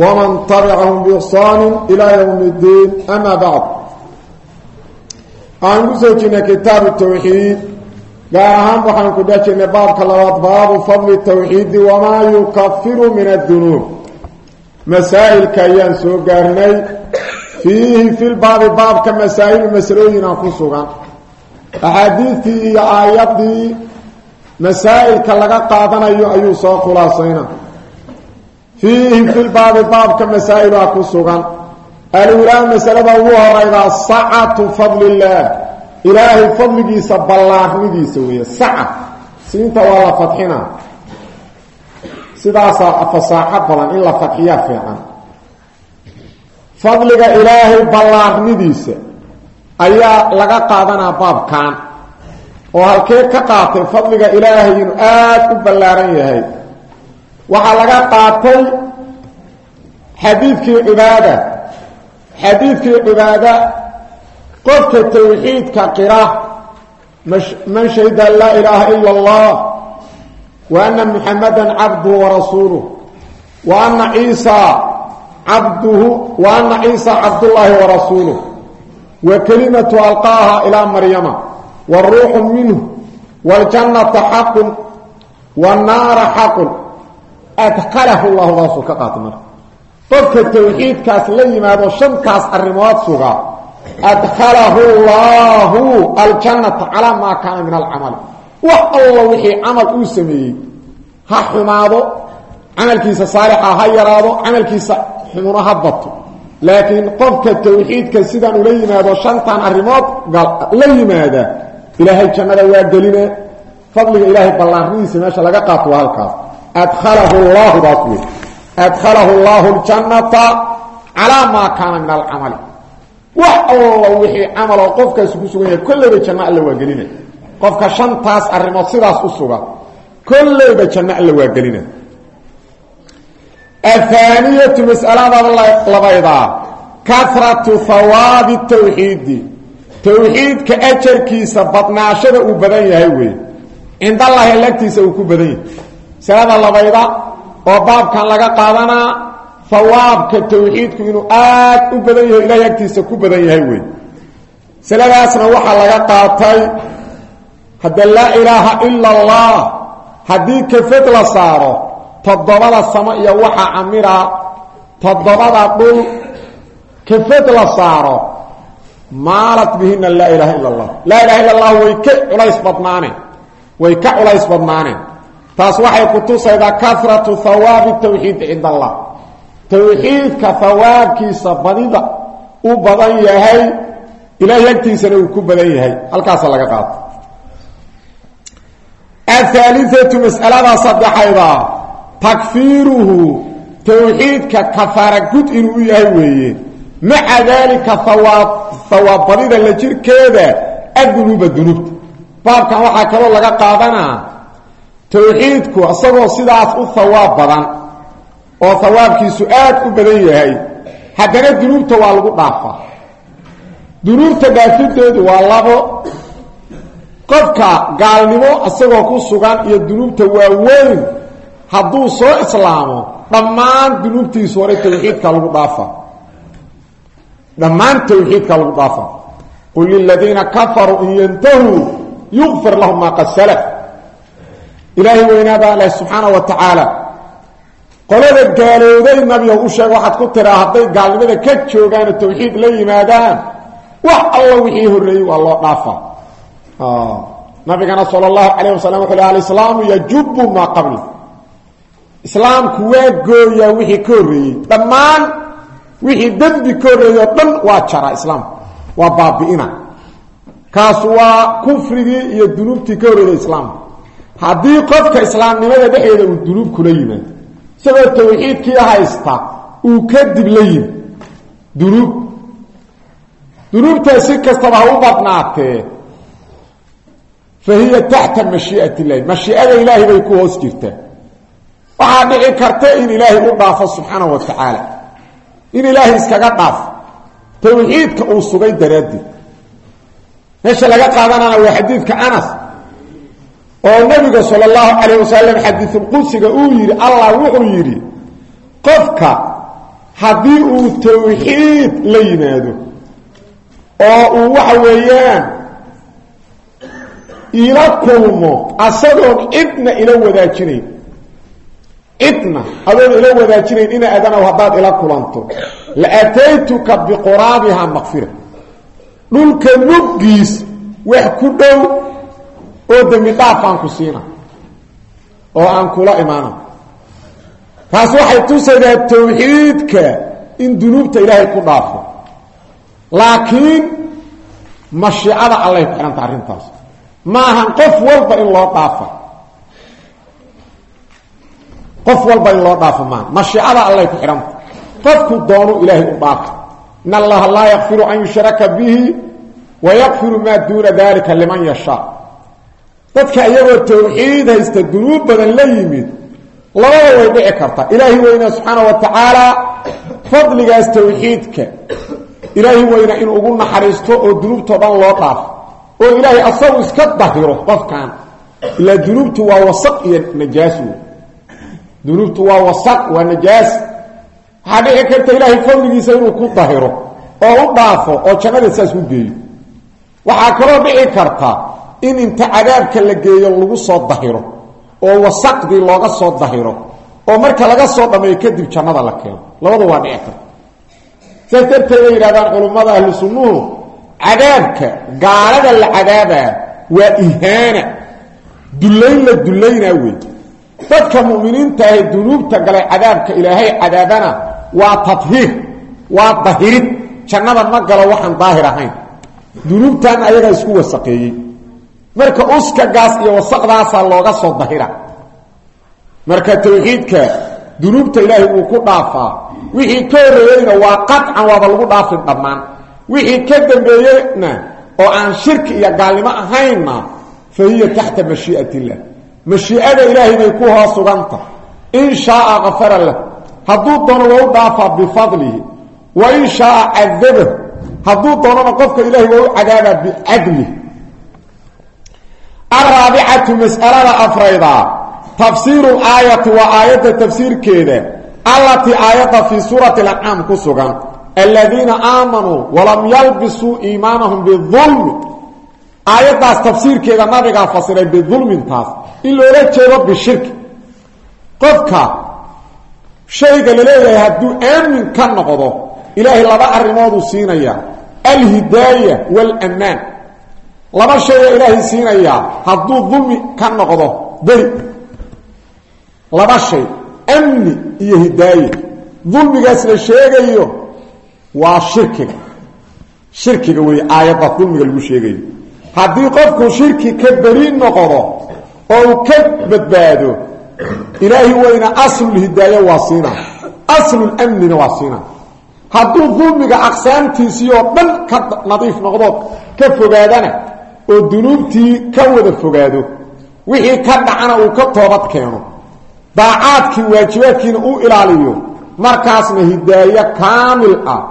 wman tabicahum biixsaani ilaa ywmi اddiin ama bacd aan ku soo jirnay kitaabu tawxiid gaar ahaan waxaan ku dhex jirnay baabka labaad baabu fadli tawxiidi wamaa yukafiru min adunuub masaa'ilka ayaan soo gaarnay fiihi fi lbaabi baabka masaa'ilu masalooyina ku sugan axaadiidtii iyo aayadii masaa'ilka laga qaadanayo ayuu soo khulaasayna fiihi filbaabi baabka masaa'ilaa ku sugan. Alulaa masalada ugu horaydaa sacatu fadlillaah ilaahay fadligiisa ballaarnidiisa weeye saca. Siinta waa la fadxina. Sidaasaa fasaaxo badan in la fadxiyaa fiican. Fadliga ilaahay ballaarnidiisa ayaa laga qaadanaa baabkan. Oo halkee ka qaatay fadliga ilaahay inuu aada u ballaaran yahay waxaa laga qaatay xadiidkii cibaada. Xadiidkii cibaada qofka tawxiidka qira man shahida an laa ilaaha ila allah wa ana muxamada cabduhu warasuuluh wa ana ciisa cabduhu wa ana ciisa cabdullaahi warasuuluh wa kelimatu alqaaha ilaa maryama waruuxu minhu waljannata xaqun wanaara xaqun adkalahu llahu daasuu ka qaatay marka. Qofka tawxiidkaas la yimaado shantaas arrimood suga. Adkhalahu llahu aljannata calaa maa kaana min alcamali wax alla wixii camal uu sameeyey ha xumaado camalkiisa saalixa ha yaraado camalkiisa xumuno ha bato. Laakiin qofka tawxiidka sidaan ula yimaado shantan arrimood la yimaada ilaahay jannada waa geline. Fadliga ilaahay ballaarnidiisa meesha laga qaato waa halkaas adkhalahu llahu daas wey adkhalahu llahu ljannata calaa maa kaana min alcamali wax alla wixii camaloo qofkaasi ku sugan yahay kolleyba janno alla waa gelina qofka shantaas arrimood sidaas u suga kolleyba janno alla waa gelina athaaniyatu mas'alada labaydaa karatu hawaabi tawxiidi tawxiidka ajarkiisa badnaashada uu badan yahay wey cindallahi lagtiisa uu ku badan yahay masalada labayda oo baabkan laga qaadanaa hawaabka tawxiidku inuu aad u badan yahay ilahay agtiisa ku badan yahay wey masaladaasna waxaa laga qaatay hadda laa ilaaha ila allah haddii kafad la saaro toddobada samo iyo waxaa camira toddobada dhul kafad la saaro maalat bihina laa ilaha ila allah laa ilaha illa allah way ka culays badnaaneen way ka culays badnaaneen taas waxay ku tusaydaa karatu hawaabi tawxiid cinda allah. Tawxiidka hawaabkiisa badida u badan yahay ilaahay agtiisana uu ku badan yahay. Halkaasa laga qaato. Ahaaliatu mas'alada saddexayda takfiiruhu tawxiidka kafaara gud inuu u yahay weeye. Maca daalika hawaab hawaab badida la jirkeeda adunuuba dunuubta baabkan waxaa kaloo laga qaadanaa tawxiidku isagoo sidaas u hawaab badan oo hawaabkiisu aad u badan yahay haddana dunuubta waa lagu dhaafaa dunuubta dhaafideedu waa labo. Qofka gaalnimo isagoo ku sugan iyo dunuubta waaweyn hadduu soo islaamo dhammaan dunuubtiisu hore tawxiidka lagu dhaafa. Dhammaan tawxiidka lagu dhaafa. Qul liladiina kafaruu in yantahuu yukfir lahum maa qad salaf ilaahay weynaabaa leh subxaana wa tacaala. Qolada gaalowday nabiga u sheeg waxaad ku tiraa hadday gaalnimada ka joogaano tawxiid la yimaadaan. Wax alla wixii horreeyey waa loo dhaafa. Nabigana sal allahu calayh wasalam wuxuu leh alislaamu yajubu maa qabli. Islaamku waa gooyaa wixii ka horreeyey dhammaan wixii dembi ka horreeyey oo dhan waa jara islaamku waa baabi'ina. Kaasu waa kufrigii iyo dunuubtii ka horreeyay islaamka haddii qofka islaamnimada dhexeeda uu dunuub kula yimaado isagoo tawxiidkii haysta uu kadib la yimi dunuub. Dunuubtaa si kastaba ha u badnaatee fa hiya taxta mashii'at illahi mashiicada ilaahay bay ku hoos jirtaa waxaa dhici karta in ilaahay u dhaafo subxaanahu wa tacaala. In ilaahay iskaga dhaafo tawxiidka uu sugay daraaddeed. Meesha laga qaadanana waa xadiidka anas oo nabiga sal اllahu calayh wasalam xadiisulqudsiga uu yidhi allah wuxuu yidhi qofka haddii uu tawxiid la yimaado oo uu waxa weeyaan ila kulmo asagoon cidna ila wadaajinayn cidna adoon ila wadaajinayn ina adanow haddaad ila kulanto la ataytuka biquraabihaa maqfira. Dhulka muggiis wax ku dhow oo dembi dhaaf aan ku siina oo aan kula imaana taas waxay tusaydaa tawxiidka in dunuubta ilaahay ku dhaafo. Laakiin mashiicada allay ku xihanta arrintaas. Ma ahan qof walba in loo dhaafa. Qof walba in loo dhaafo maaha mashiicada allay ku xihanta qofku doonu ilaahay u dhaafa in allaha laa yakfiru an yushraka bihi wa yakfiru maa duuna dalika liman yashaa dadka iyagoo tawxiid haysta dunuub badan la yimid labada way dhici karta. Ilaahi weyna subxaana wa tacaala fadligaas tawxiidka. Ilaahi weyna in ugu naxariisto oo dunuubtao dhan loo dhaafo oo ilaahay asagu iska dahiro qofkan. Ilaa dunuubtu waa wasaq iyo najaas wey dunuubtu waa wasaq waa najaas. Waxaa dhici karta ilaahay fadligiisa inuu ku dahiro oo u dhaafo oo jannada saas ku geeyo. Waxaa kaloo dhici karta in inta cadaabka la geeyo lagu soo dahiro oo wasaqdii looga soo dahiro oo marka laga soo dhameeyo kadib jannada la keeno. Labadu waa dhici karta. Saas darteed ay yidhahdaan culummada ahlu sunnuhu cadaabka gaalada la cadaabaa waa ihaana. Dullayn la dullaynaa wey dadka mu'miniinta ahe dunuubta galay cadaabka ilaahay cadaabana waa tadhiir waa dahirid. Jannada ma galo waxaan daahir ahayn. Dunuubtan ayagaa isku wasaqeeyey marka uskagaas iyo wasaqdaasaa looga soo dahira. Marka tawxiidka dunuubta ilaahay uu ku dhaafaa wixii ka horreeyeyna waa qaطcan waaba lagu dhaafin dhammaan. Wixii ka dambeeyeyna oo aan shirki iyo gaalnimo ahaynna fa hiya taxta mashii'at illah mashii'ada ilaahay bay ku hoos suganta in shaaa kafara lah hadduu doono waa u dhaafaa bifadlihi wa in shaaa cadabah hadduu doonona qofka ilahay waa u cadaabaa bicadlih araabicatu mas'alada afrayda tafsiiru aayati waa aayadda tafsiirkeeda allatii aayadda fii suurati lancaam ku sugan aladiina aamanuu walam yalbisuu iimaanahum bidulmi aayaddaas tafsiirkeeda nabigaa fasiray bidulmintaas in loola jeedo bishirki. Qofka shayga la leeyahay hadduu aamin ka noqdo ilaahay laba arrimooduu siinaya alhidaaya wاlmmaan laba shaya ilaahay siinayaa hadduu dulmi ka noqdo beri laba shay amni iyo hidaaye. Dulmigaas la sheegayo waa shirkiga. Shirkiga wey aayadda dulmiga lagu sheegayo. Haddii qofku shirki ka beri noqdo oo uu ka badbaado ilaahi weyna aslulhidaaye waa siina aslulmnina waa siina hadduu dulmiga aqsaamtiisii oo dhan ka nadiif noqdo ka fogaadana oo dunuubtii ka wada fogaado wixii ka dhacana uu ka toobad keeno daacaadkii waajibaadkiina uu ilaaliyo markaasna hidaaye kaamil ah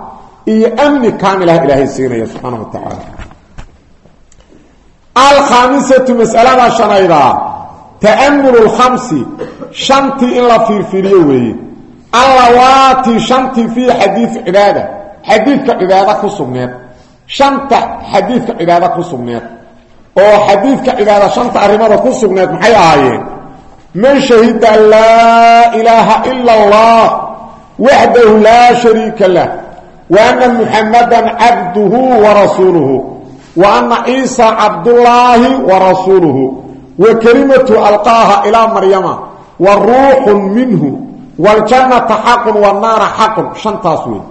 iyo amni kaamil ah ilaahay siinaya subxaana wa tacaala. Alkhaamisatu masalada shanayda ta'amulu lkhamsi shantii in la fiirfiiriyo weeye. Allawaati shantii fii xadiid cibaada xadiidka cibaado ku sugneed shanta xadiidka cibaado ku sugneed oo xadiidka cibaado shanta arrimada ku sugneed maxay ahaayeen? Man shahida an laa ilaaha ila allah waxdahu laa shariika lah wa ana muxamadan cabduhu wa rasuuluhu wa ana ciisa cabdullaahi wa rasuuluhu wa kelimatu alqaaha ilaa maryama wa ruuxun minhu wاljannata xaqun wanaara xaqun shantaas wey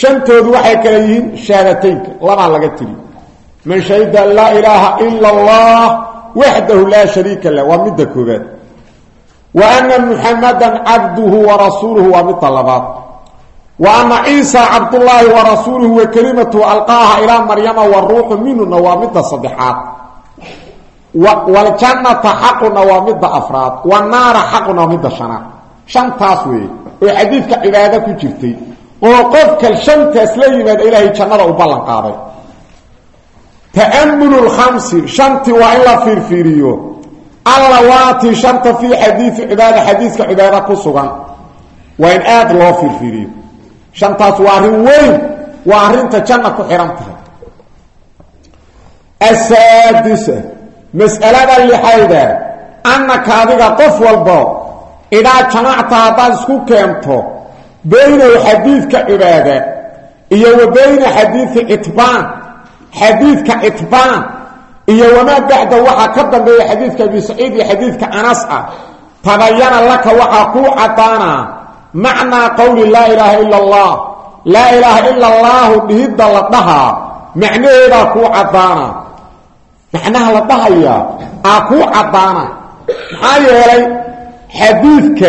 shantoodu waxay kale yihiin shahaadateynka labaa laga tiri man shahida an laa ilaaha ila اllah waxdahu laa shariika lah. Waa midda koobaad wa ana muxamadan cabduhu warasuuluhu waa midda labaad. Wa ana ciisa cabdullaahi wa rasuuluhu wa kelimatuhu alqaaha ilaa maryama wa ruuxu minhuna waa midda saddexaad. Waljannata xaquna waa midda afraad. Wanaara xaquna waa midda shanaad. Shantaas oo xadiidka cibaado ku jirtay oo qofka shantaas la yimaada ilaahay ta'amulu lkhamsi shantii waa in la fiirfiiriyo. Allawaati shanta fii xadiidi cibaada xadiiska cibaada ku sugan waa in aada loo fiirfiiriyo. Shantaas waa arrin weyn waa arrinta janna ku xihan tahay. Asaadisa mas'alada lixayda annaka adiga qof walbo idaa jamacta haddaad isku keento baynahu xadiidka cibaada iyo wa bayna xadiidi citbaan xadiidka citbaan iyo wamaa bacda waxaa ka dambeeya xadiidka abi saciid iyo xadiidka anas ah tabayana laka waxaa kuu cadaanaa macnaa qowli laa ilaaha ila allah laa ilaaha ila allaahu dhihidda la dhahaa macnaheedaa kuu cadaana macnaha la dhahaya aa kuu cadaana maxaa yeelay xadiidka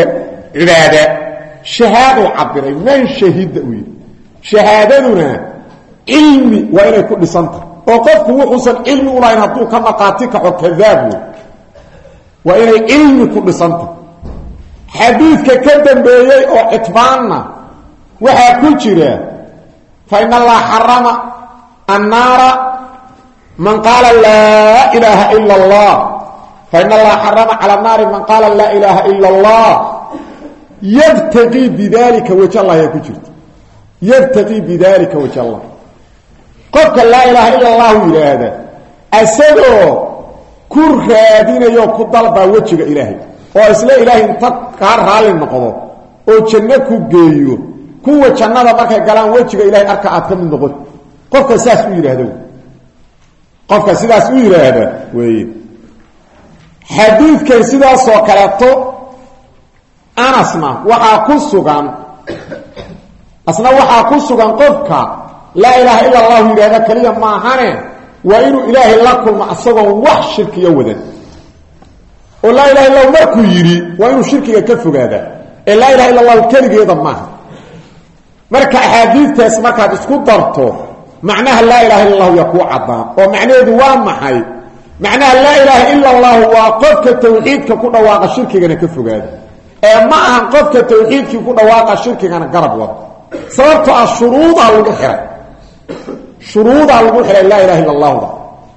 cibaada shahaadou cabiray man shahida u yidhi cilmi waa inay ku dhisantahay oo qofku wuxuusan cilmi u lahayn hadduu ka maqaati kaxo kadaab waa inay cilmi ku dhisantahay xadiidka ka dambeeyey oo citbaanna waxaa ku jira fa in allaha xarama annaara man qaala laa ilaaha ila allah fa in allaha xarama cala naari man qaala laa ilaaha ila allah yabtaqii bidalika waj allah ayaa ku jirta. Yabtaqii bidalika waj allah qofka laa ilaaha ila allahu yidhaahda asagoo ku raadinayo ku dalbaa wejiga ilaahay oo isla ilaahay inta kaa raalli noqdo oo janno ku geeyo kuwa jannada markay galaan wejiga ilahay arka aad ka mid noqon qofka sidaas u yidhaahda qofka sidaas u yidhaahda weeye. Xadiidkan sidaasoo kaleeto anasna waxaa ku sugan asna waxaa ku sugan qofka laa ilaaha ila allahu yidhahda keliya maahane waa inuu ilaahay la kulmo isagoon wax shirkiya wadan oo laa ilaha illahu markuu yidhi waa inuu shirkiga ka fogaada. Ee laa ilaha illa allahu keligeeda maaha. Marka axaadiidtaas markaad isku darto macnaha laa ilaha illa allahu yaa kuu caddaan oo macnaheedu waa maxay? Macnaha laa ilaaha ila allahu waa qofka tawxiidka ku dhawaaqa shirkigana ka fogaada. Ee ma ahan qofka tawxiidkii ku dhawaaqa shirkigana garab wada sababtoo ah shuruudaa lagu xihay shuruudaa lagu xihay laa ilaha illa allahda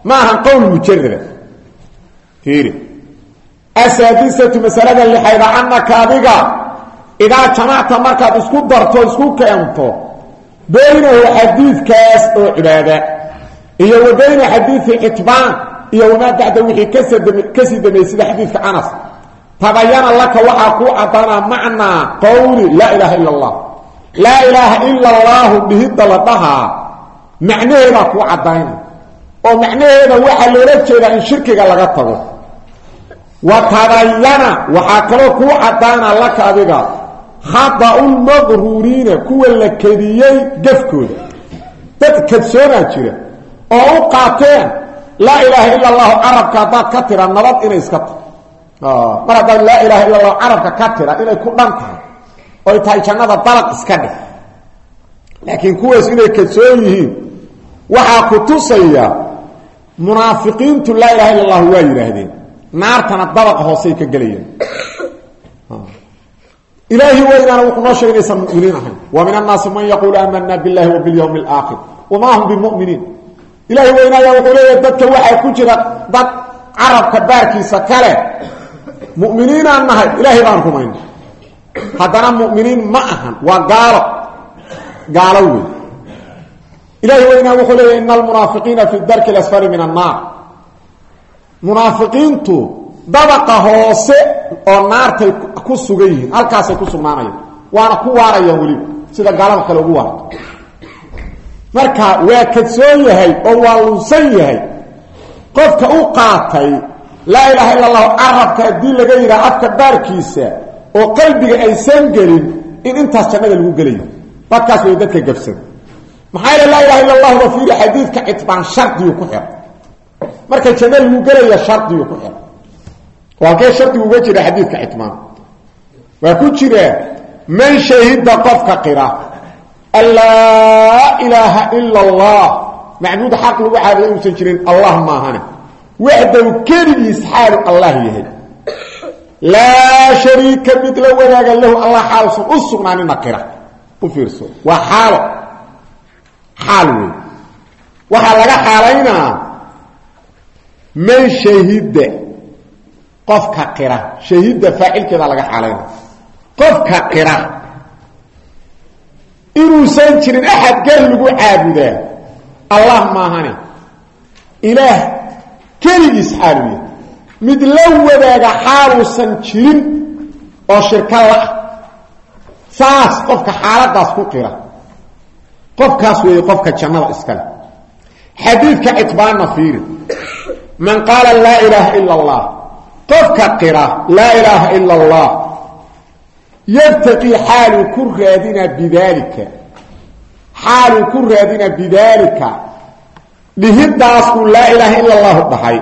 ma ahan qowl mujarada fiiri asaadisatu masalada lixayda annaka adiga idaa jamacta markaad isku darto isku keento baynahu xadiidkaas oo cibaada iyo wa bayna xadiidi citbaan iyo wamaa bacda wixii ka sii dambeeyey sida xadiidka anas. Tabayana laka waxaa kuu cadaanaa macnaa qowli laa ilaaha ila allah laa ilaaha ila allaahu dhihidda la dhahaa macnaheedaa kuu cadayna oo macnaheeda waxaa loola jeedaa in shirkiga laga tago. Wa tabayana waxaa kaloo kuu cadaana laka adiga. Khada'u lmaqruuriina kuwa la kediyey gafkooda dad kadsoonaa jira oo u qaateen laa ilaaha ila allahu carabka haddaad ka tira nabad inay iska tahay mar haddaad laa ilaha illa allahu carabka ka tira inay ku dhan tahay. Oy tahay jannada dalaq iska dhig laakiin kuwaas inay kadsoon yihiin waxaa ku tusaya munaafiqiintu laa ilaha illa allahu waa yidhaahdeen. Naartana dabaqa hoosey ka gelayaan ilaahi weynaana wuxuu noo sheegay inaysan muminiin ahayn. Wa min annaasi man yaquulu aamana billahi wa bilyawmi alaakhir wamaa hum bimuminiin. Ilaahi weynaayaa wuxuu leeyahay dadka waxaa ku jira dad carabka baarkiisa kale. Muminiinaan nahay ilaahay baan rumayna haddana muminiin ma ahan waa gaalo. Gaalo wey ilaahi weynaa wuxuu leeyahy ina almunaafiqiina fi darki اlasfali min annaar munaafiqiintu dabaqa hoose oo naartay ku sugan yihiin halkaasay ku sugnaanayaan waana ku waarayaan weliba sida gaalada kale ugu waarta marka waa kadsoon yahay oo waa lunsan yahay qofka u qaatay laa ilaaha illa allahu carabka haddii laga yidhaha afka baarkiisa oo qalbiga aysan gelin in intaas jannada lagu gelayo dadkaas way dadka gabsan maxaa yeele laa ilaha illa allahu ba fiiri xadiidka citbaan shardiyu ku xir. Marka janno lagu gelaya shardiyu ku xir. Oo halkee shardigu uga jira xadiidka citmaan waa ku jira man shahida qofka qira laa ilaaha ila allah macbuud xaq lagu caabuday uusan jirin allah maahane waxdow keligiis xaalu allah yahay. Laa shariika mid la wadaaga lahu allah xaalusan u sugnaanin naqira u fiirso. Waa xaalo xaal wey waxaa laga xaalaynaa man shahida qofka qira. Shahida faacilkeeda laga xaalayna qofka qira inuusan jirin axad gar lagu caabudaa allah maahane ilaah keligiis xaaluya mid la wadaaga xaaluusan jirin oo shirka la-ah saas qofka xaaladaas ku qira qofkaas weeye qofka jannada iskale. Xadiidka citbaanna fiiri. Man qaala laa ilaaha ila allah. Qofka qira laa ilaaha ila allah. Yabtaqii xaaluu ku raadinaa bidaalika. Xaaluu ku raadinaa bidaalika. Dhihidaasuu laa ilaaha ila allahu dhahay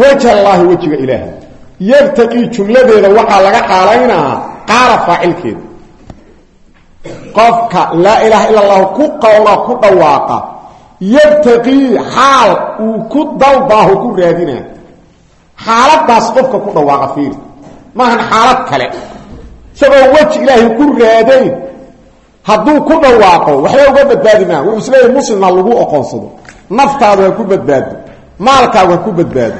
waj allaahi wejiga ilaahay. Yabtaqii jumladeeda waxaa laga xaalaynaa qaala faacilkeeda qofka laa ilaaha ila allahu ku qowla ku dhawaaqa yabtaqii xaal uu ku dalbaahu ku raadinaa xaaladaas qofka ku dhawaaqa fiiri. Maahan xaalad kale. Isagoo weji ilaahay ku raadayn hadduu ku dhawaaqo waxba uga badbaadi maa isleeyahy muslimna lagu oqoonsado naftaadu ha ku badbaado maalkaagu ha ku badbaado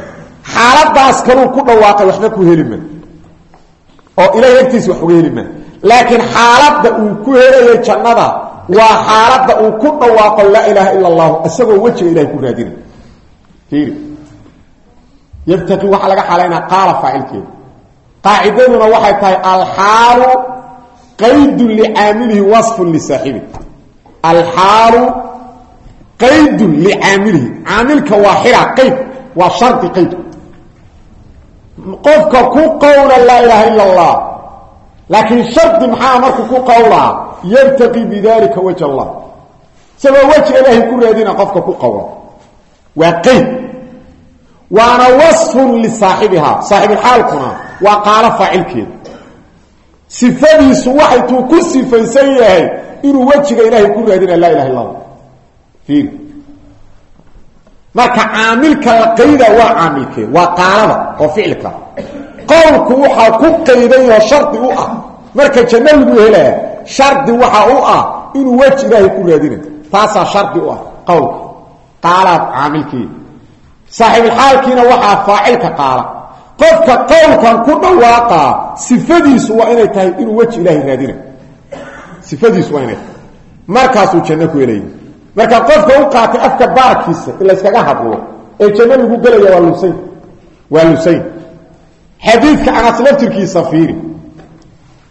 xaaladaas kaluu ku dhawaaqay waxba ku heli ma. Oo ilahay agtiisa wax uga heli maa laakiin xaaladda uu ku helayo jannada waa xaaladda uu ku dhawaaqo laa ilaaha ila allahu isagoo wejiga ilahay ku raadinay. Fiiri. Yabtaqi waxaa laga xaalaynaa qaala faacilkeeda qaacidaduna waxay tahay alxaalu qaydun licaamilihi wasfun lisaaxibi alxaalu qaydun licaamilihi. Caamilka waa xira qayd. Waa shardi qaydku qofka ku qowla laa ilaaha ila allah laakiin shardi maxaa marku ku qowlaa yabtaqi bidalika waj allah. Isagoo wejiga ilaahay ku raadina qofka ku qowla waa qayd waana wasfun lisaaxibihaa saaxibulxaalkuna waa qaalo faacilkeeda sifadiisu waxay tuu ku sifaysan yahay inuu wejiga ilaahay ku raadina laa ilaha illa fiir. Marka caamilka la qayda waa caamilkee waa qaalada oo ficilka qowlku waxaa ku qaydayoo shardi u ah. Marka janno lagu helaa shardi waxa u ah inuu weji ilaahay ku raadina taasaa shardi u ah qowlka qaalaad caamilkeeda saaxiibulxaalkiina waxaa faacilka qaala. Qofka qowlkan ku dhawaaqaa sifadiisu waa inay tahay inuu weji ilaahay raadina sifadiisu waa inay tahay. Markaasuu janno ku helaya marka qofka u qaatay afka baarkiisa in layskaga hadlo ee janno lagu gelaya waa lusayn. Waa lusayn xadiidka anas laftirkiisa fiiri.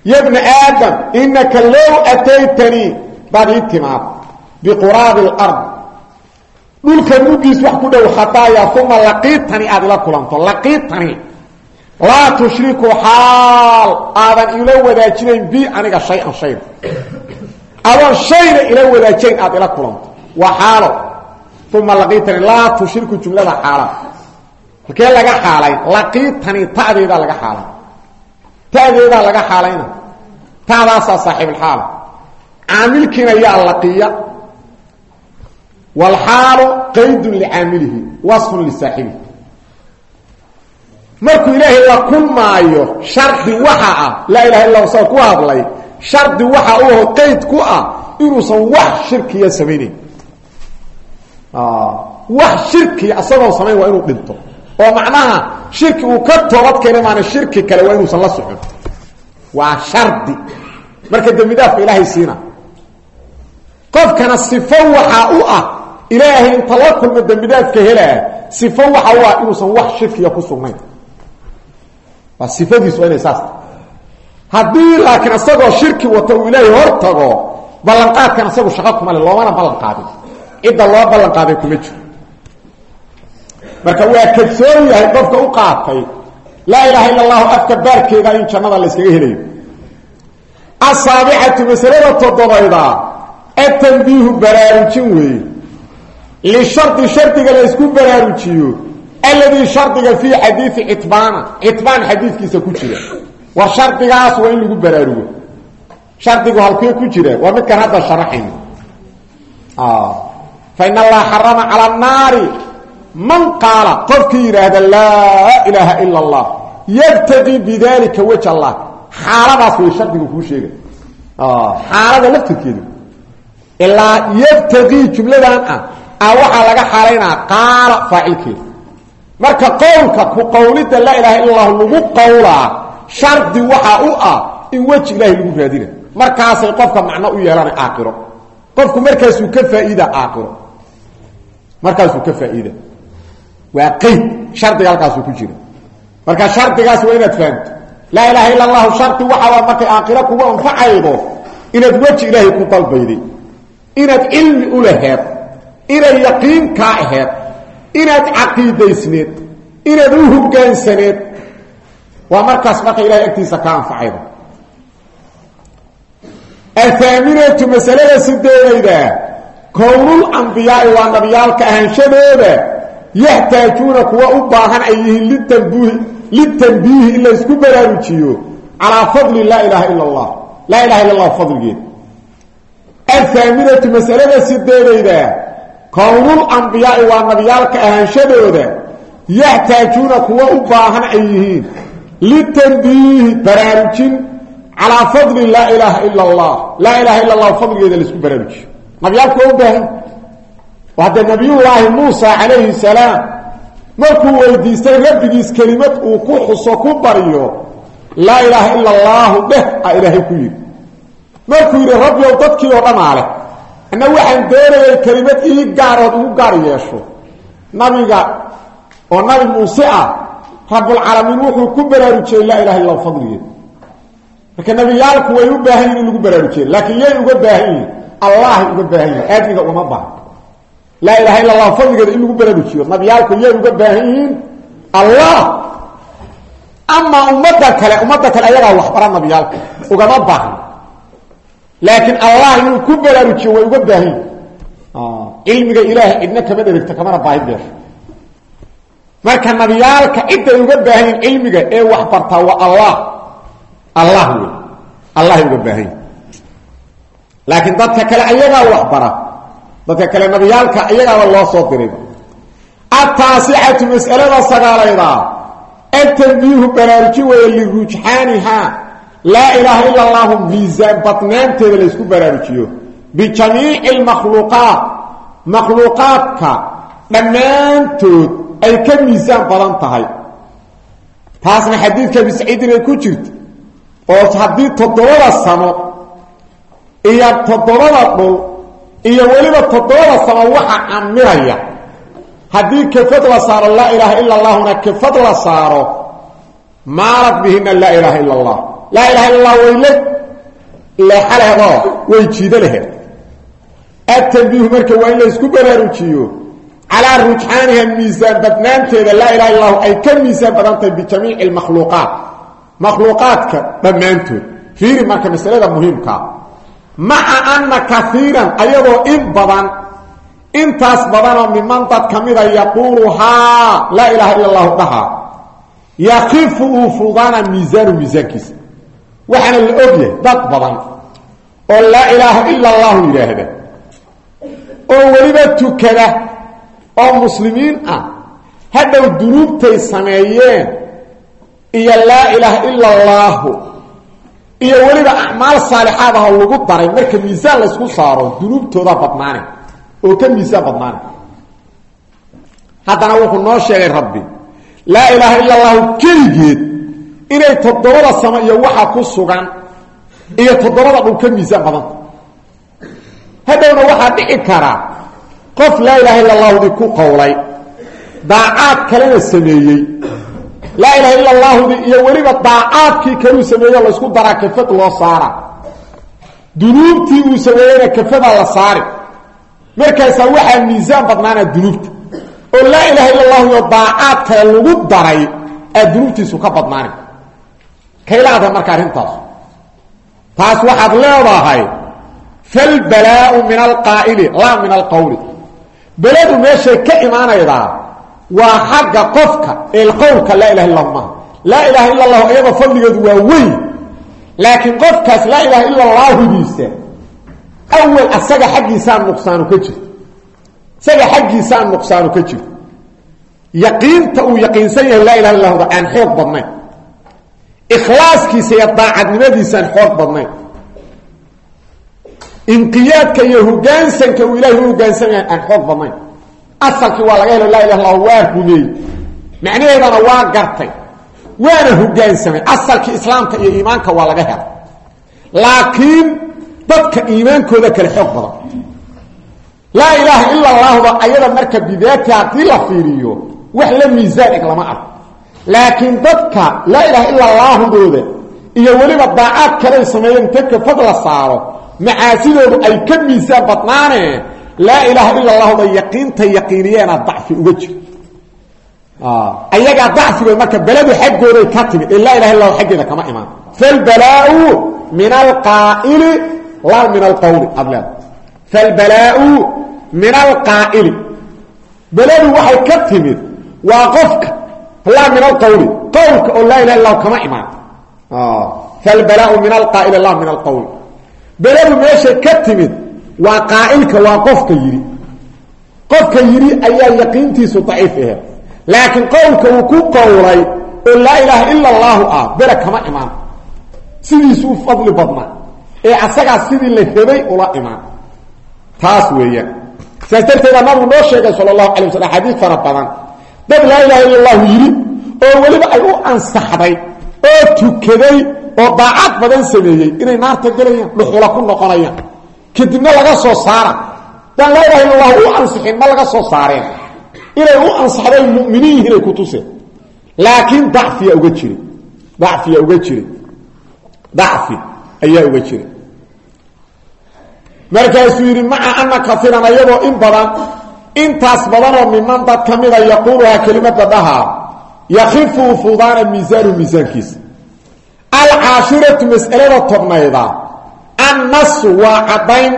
Ya bna aadam inaka low ataytanii baad ii timaad. Biquraabi alard. Dhulka muggiis wax ku dhow khataaya uma laqiitani aad ila kulanto. Laqiitani laa tushriku xaal aadan ila wadaajinayn bi aniga shay-an shayna adoon shayna ila wadaajayn aad ila kulanto. Waa xaalo uma laqiitani laa tushriku jumlada xaala halkee laga xaalayn laqiitani tadeedaa laga xaalay. Tadeedaa laga xaalayna tadaasaa saaxiibulxaala caamilkiina yaa laqiya wlxaalu qaydun licaamilihi. Wasfun lisaaxibihi markuu ilaahay la kulmaayo shardi waxa ah laa illa sa ku hadlay shardi waxa u qayd ku ah inuusan wax shirkiya samaynayn wax shirkiya isagoon samayn inuu dhinto oo macnaha shirki uu ka toobad keena maana shirki kale waa inuusan la socon. Waa shardi. Marka dembi dhaafka ilaahay siina. Qofkana sifo waxa u ah ilaahay inta la kulma dembidaadka helaa sifo waxa u ah inuusan wax shirkiya ku sugnayn. Waa sifadiis waa saas. Haddii laakiin isagoo shirki wato uu ilaahay hor tago ballanqaadkan isagu shaqo kuma le loomana ballan qaadin cidda loo ballan qaaday kuma jiro marka waa kadsoon yahay qofka u qaatay. Laa ilaaha illa afka baarkeeda in jannada la yskaga helayo. Asaabicatu masalada toddobayda atanbiihu baraarujin weeye. Lishardi shardiga la isku baraarujiyo alladii shardiga fii xadiidi citbaana citbaan xadiidkiisa ku jira. War shardigaas waa in lagu baraarugo. Shardigu halkee ku jira waa midkaan hadda sharaxayno fa in allaha xarama cala annaari man qaala qofkii yidhaahda laa ilaaha ila allah yabtaqii bidalika waj allah. Xaaladaas way shardigu kuu sheegay. Xaalada laftirkeedu. Ilaa yabtaqii jumladan ah a waxaa laga xaalaynaa qaala faacilkeeda marka qowlka ku qowlidda laa ilaha illa allahu lagu qowlaa shardi waxaa u ah in weji ilaahay lagu raadina. Markaasay qofka macno u yeelana aakhiro waa qeyd shardiga halkaasuu ku jira marka shardigaas waa inaad fahamto. Laa ilaha illa allahu shardi waxaa markay aakhiro kugu anfacaydo inaad weji ilaahay ku dalbayday inaad cilmi u laheed inaad yaqiin kaa aheed inaad caqiidaysneed inaad u hoggaansaneed. Waa markaas marka ilahay agtiisa ka anfacayda athaaminatu masalada sideedayda kownul ambiyaai waa nabiyaalka ahaanshadooda yaxtaajuuna kuwa u baahan ay yihiin litanbuhi litanbiihi in laysku baraarujiyo calaa fadli laa ilaaha ila allah laa ilaha illa allah fadligeed. Athaaminatu masalada sideedayda kownul ambiyaai waa nabiyaalka ahaanshadooda yaxtaajuuna kuwa u baahan ay yihiin litanbiihi baraarujin calaa fadli laa ilaaha ila allah laa ilaha illa allah fadligeeda la isku baraarujiyo nabiyaalku waa u baahan hadde nabiyullaahi muusa calayhi salaam markuu weydiistay rabbigiis kelimad uu ku xuso ku baryo laa ilaaha ila allaahu dheh a ilaahay ku yidhi. Markuu yidhi rabbiyow dadkii oo dhanaa leh anna waxaan doonayay kelimad ii gaarood ugu gaar yeesho. Nabiga oo nabi muuse ah rabbulcaalamiin wuxuu ku baraarujiyey laa ilaha illa fadligeed marka nabiyaalku way u baahan yihiin in lagu baraarujiye laakiin yay uga baahan yihiin allahay uga baahan yihiin aadmiga uma baahan laa ilaha illa allah fadligeeda in lagu baraarujiyo. Nabiyaalku yay uga baahan yihiin allah. Amaa ummadda kale ummadda kale ayagaa waxbara nabiyaalka. Ugama baahna. Laakiin allah inuu ku baraarujiyo way uga baahan yihiin cilmiga ilaahay cidna kama dherigto kamana baahi beesho marka nabiyaalka cidday uga baahan yihiin cilmiga ee wax waa allah. Allah wey allahay uga baahan yihiin laakiin dadka kale ayagaa waxbara dadka kale nabiyaalka iyagaaba loo soo dirayba ataasicatu mas'alada sagaalayda atanbiihu baraaruji weeye lirujxaanihaa laa ilaaha ila allahu miisaan badnaanteeda laysku baraarujiyo bijamiici lmakhluuqaat makhluuqaadka dhammaantood ay ka miisaan badan tahay. Taasna xadiidka abi saciidin ay ku jirto. Oo haddii toddobada samo iyo toddobada dhul iyo weliba toddobada samo waxa camiraya. Haddii kafad la saaro laa ilaaha ila allahuna kafad la saaro maalad bihina laa ilaaha ila allah laa ilaha illa allah way le leexa lehdoo way jiido lehed atanbiihu marka waa in laysku baraarujiyo. Calaa rujxaaniha miisaan badnaanteeda laa ilaha illa lahu ay ka miisaan badan tahay bijamiici lmakhluuqaat makhluuqaadka dhammaantood fiiri marka masalada muhiimkaa maca ana kaiiran ayadoo in badan intaas badanoo miman dad ka mida yaquulu haa laa ilaaha illa allahu dhaha yakifu uu fudaana miisaanu miisaankiisa. Waxaana la ogyahay dad badan oo laa ilaaha ila allahu yidhaahda oo weliba tukada oo muslimiin ah hadhow dunuubtay sameeyeen iyo laa ilaaha ila allaahu iyo weliba acmaal saalixaad ah lagu daray marka miisaan laysku saaro dunuubtooda badnaane. Oo ka miisaan badnaane. Haddana wuxuu noo sheegay rabbi laa ilaaha ila allahu keligeed inay toddobada samo iyo waxa ku sugan iyo toddobada dhul ka miisaan badanta hadhowna waxaa dhici karaa qof laa ilaha illa allahudii ku qowlay daacaad kalena sameeyey laa ilaha illa allaahudii iyo weliba daacaadkii kaluu sameeyo laysku daraa kafad loo saara. Dunuubtii uu sameeyeyna kafadaa la saari. Markaasaa waxaa miisaan badnaana dunuubta. Oo laa ilaha illa allahu iyo daacaad kale lagu daray aa dunuubtiisu ka badnaani. Kaylaada marka arrintaas? Taas waxaad leedahay falbalaau min alqaa'ili laa min alqowli beladu meeshay ka imaanaydaa waa xagga qofka ee qowlka laa ilaha illa maha laa ilaha illa allahu iyadoo fadligeedu waa weyn. Laakiin qofkaas laa ilaha ila allaahudiisa awal asaga xaggiisaa nuqsaanu ka jirto. Isaga xaggiisaa nuqsaanu ka jirto. Yaqiinta uu yaqiinsan yahay laa ilaha illahuda aan xoog badnayn. Ikhlaaskiisa iyo daacadnimadiisaan xoog badnayn. Inqiyaadka iyo hogaansanka uu ilahay u hogaansan yahay aan xoog badnayn asalkii waa laga helo laa ilaha illah waa rumeeyey macnaheedana waa gartay. Waana hogaansamay asalkii islaamka iyo iimaanka waa laga helay. Laakiin dadka iimaankooda kale xoog badan. Laa ilaaha ila allahba ayada marka bidaati haddii la fiiriyo wax la miisaan eg lama arko. Laakiin dadka laa ilaha ila allaahudooda iyo weliba daacaad kaley sameeyeen inta kafad la saaro macaasidoodu ay ka miisaan badnaane laa ilaaha ila allahuba yaqiinta yaqiiniyeena dacfi uga jiro ayagaa dacfigood marka beladu xaggooday ka timid ee laa ilaha illa aggeeda kama imaan. Falbalaau min alqaaili laa min alqawli aad leeda falbalaau min alqaa'ili beladu waxay ka timid waa qofka laa min alqawli qowlka oo laa ilaha illahu kama imaan. Falbalaau min alqaa'ili laa waa qaa'ilka waa qofka yidhi. Qofka yidhi ayaa yaqiintiisu daciif ahe laakiin qowlka uu ku qowlay oo laa ilaaha ila allaahu ah bele kama imaan. Sidiisu u fadli badnaa. Ee asagaa sidii la rabay ula imaan. Taas weeyaan. Sidaas darteeda nabigu noo sheegay sala allahu alay waslam xadiid fara badan. Dad laa ilaha illa allahu yidhi oo weliba ay u ansaxday oo tukaday oo daacad badan sameeyey inay naarta gelayaan dhuxula ku noqonayaan kadibna laga soo saara. Daan laa ilaha illa allahu u ansixin ma laga soo saareen. Inay u ansaxday muminiin yihiin ay ku tuseen. Laakiin dacfiya uga jira dacfiya uga jira dacfi ayaa uga jira markaasuu yidhi maca ana kaiiran ayadoo in badan intaas badanoo miman dad ka mida yaquuluhaa kelimada dhahaa yakifu fudaana miisaanu miisaankiisa. Alcaashiratu mas'alada tobnayda annasu waa caddayn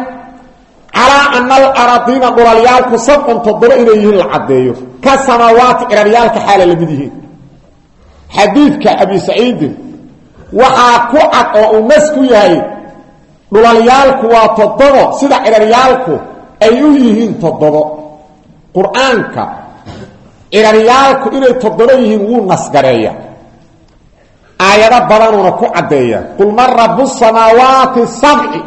calaa ana alaradiina dhulalyaalku sabcun toddoba inay yihiin la caddeeyo ka samaawaati ciraryaalka xaala la mid yihiin xadiidka abi saciidin waxaa ku cad oo uu nas ku yahay dhulalyaalku waa toddobo sida ciraryaalku ay u yihiin toddobo qur'aanka ciraryaalku inay toddobo yihiin wuu nasgareeya aayado badanuuna ku caddeeya. Qul man rabu samaawaati sabci